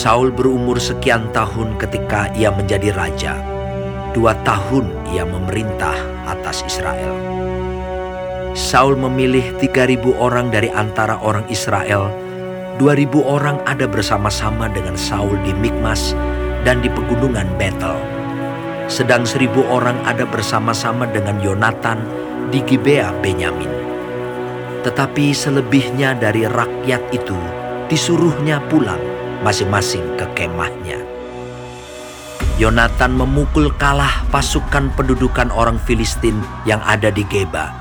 Saul berumur sekian tahun ketika ia menjadi raja. Dua tahun ia memerintah atas Israel. Saul memilih 3.000 orang dari antara orang Israel. 2.000 orang ada bersama-sama dengan Saul di Mikmas dan di pegunungan Betel. Sedang seribu orang ada bersama-sama dengan Yonatan di Gibea Benyamin. Tetapi selebihnya dari rakyat itu disuruhnya pulang masing-masing ke kemahnya. Yonatan memukul kalah pasukan pendudukan orang Filistin yang ada di Geba.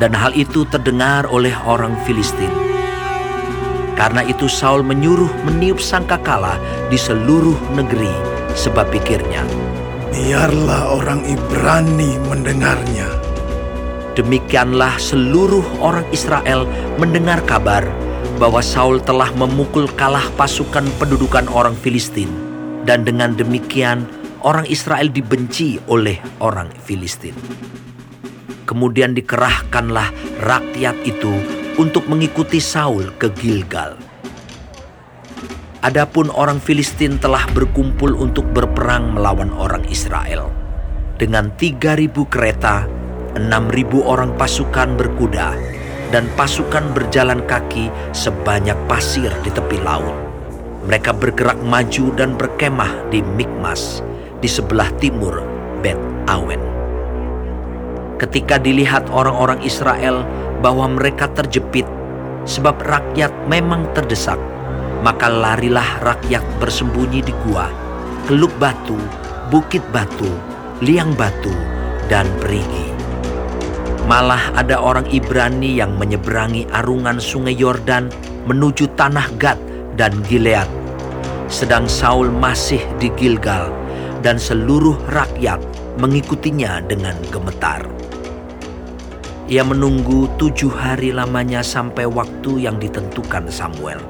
Dan hal itu terdengar oleh orang Filistin. Karena itu Saul menyuruh meniup sangkakala di seluruh negeri sebab pikirnya, Biarlah orang Ibrani mendengarnya. Demikianlah seluruh orang Israel mendengar kabar bahwa Saul telah memukul kalah pasukan pendudukan orang Filistin. Dan dengan demikian orang Israel dibenci oleh orang Filistin. Kemudian dikerahkanlah rakyat itu untuk mengikuti Saul ke Gilgal. Adapun orang Filistin telah berkumpul untuk berperang melawan orang Israel. Dengan 3.000 kereta, 6.000 orang pasukan berkuda, dan pasukan berjalan kaki sebanyak pasir di tepi laut. Mereka bergerak maju dan berkemah di Mikmas, di sebelah timur Bet Awen. Ketika dilihat orang-orang Israel bahwa mereka terjepit, sebab rakyat memang terdesak, maka larilah rakyat bersembunyi di gua, keluk batu, bukit batu, liang batu, dan perigi. Malah ada orang Ibrani yang menyeberangi arungan sungai Yordan menuju tanah Gad dan Gilead. Sedang Saul masih di Gilgal dan seluruh rakyat mengikutinya dengan gemetar. Ia menunggu tujuh hari lamanya sampai waktu yang ditentukan Samuel.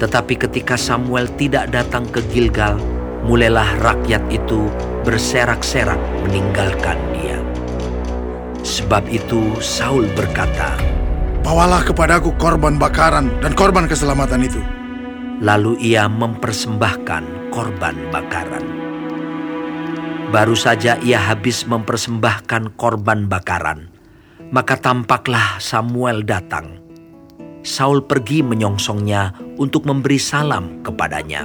Tetapi ketika Samuel tidak datang ke Gilgal, mulailah rakyat itu berserak-serak meninggalkan dia. Sebab itu Saul berkata, Bawalah kepadaku korban bakaran dan korban keselamatan itu. Lalu ia mempersembahkan korban bakaran. Baru saja ia habis mempersembahkan korban bakaran, maka tampaklah Samuel datang. Saul pergi menyongsongnya untuk memberi salam kepadanya.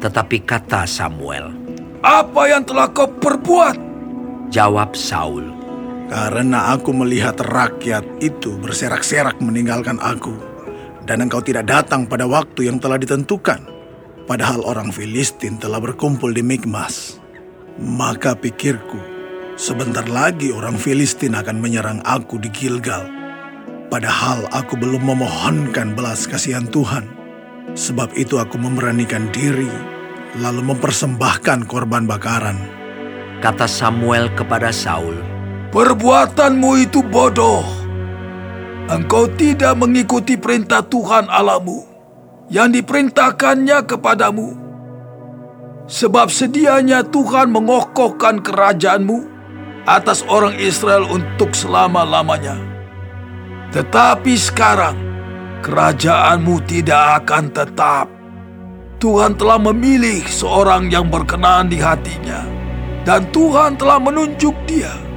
Tetapi kata Samuel, Apa yang telah kau perbuat? Jawab Saul, Karena aku melihat rakyat itu berserak-serak meninggalkan aku, dan engkau tidak datang pada waktu yang telah ditentukan, padahal orang Filistin telah berkumpul di Mikmas. Maka pikirku, sebentar lagi orang Filistin akan menyerang aku di Gilgal. Padahal aku belum memohonkan belas kasihan Tuhan. Sebab itu aku memberanikan diri, lalu mempersembahkan korban bakaran. kata Samuel kepada Saul, Perbuatanmu itu bodoh. Engkau tidak mengikuti perintah Tuhan Allahmu yang diperintahkannya kepadamu. Sebab sedianya Tuhan mengokohkan kerajaanmu atas orang Israel untuk selama-lamanya. Tetapi sekarang kerajaanmu tidak akan tetap. Tuhan telah memilih seorang yang berkenan di hatinya. Dan Tuhan telah menunjuk dia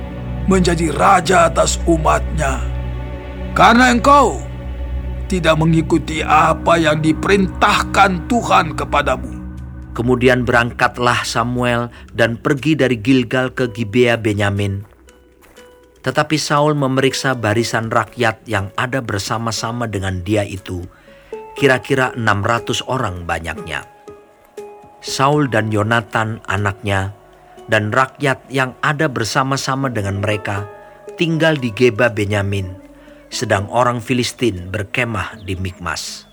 menjadi raja atas umatnya. Karena engkau tidak mengikuti apa yang diperintahkan Tuhan kepadamu. Kemudian berangkatlah Samuel dan pergi dari Gilgal ke Gibea Benyamin. Tetapi Saul memeriksa barisan rakyat yang ada bersama-sama dengan dia itu, kira-kira 600 orang banyaknya. Saul dan Yonatan anaknya dan rakyat yang ada bersama-sama dengan mereka tinggal di Geba Benyamin, sedang orang Filistin berkemah di Mikmas.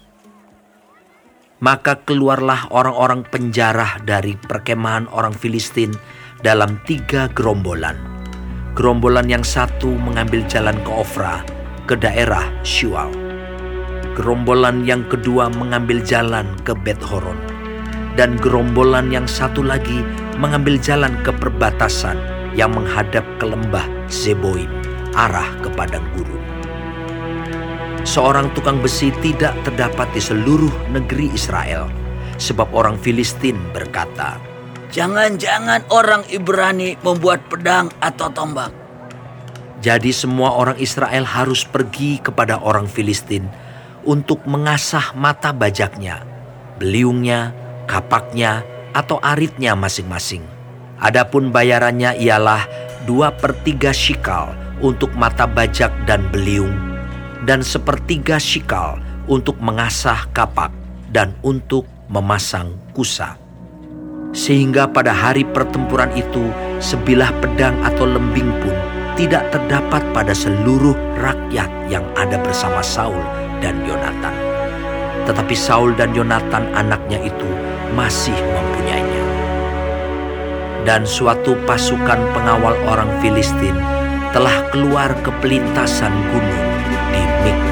Maka keluarlah orang-orang penjarah dari perkemahan orang Filistin dalam tiga gerombolan. Gerombolan yang satu mengambil jalan ke Ofra, ke daerah Shual. Gerombolan yang kedua mengambil jalan ke Bet Horon. Dan gerombolan yang satu lagi mengambil jalan ke perbatasan yang menghadap ke lembah Zeboim, arah ke padang gurun. seorang tukang besi tidak terdapat di seluruh negeri Israel, sebab orang Filistin berkata, Jangan-jangan orang Ibrani membuat pedang atau tombak. Jadi semua orang Israel harus pergi kepada orang Filistin untuk mengasah mata bajaknya, beliungnya, kapaknya, atau aritnya masing-masing. Adapun bayarannya ialah dua per tiga shikal untuk mata bajak dan beliung, dan sepertiga shikal untuk mengasah kapak dan untuk memasang kusa. Sehingga pada hari pertempuran itu, sebilah pedang atau lembing pun tidak terdapat pada seluruh rakyat yang ada bersama Saul dan Yonatan. Tetapi Saul dan Yonatan anaknya itu masih mempunyainya. Dan suatu pasukan pengawal orang Filistin telah keluar ke pelintasan gunung di Mikmas.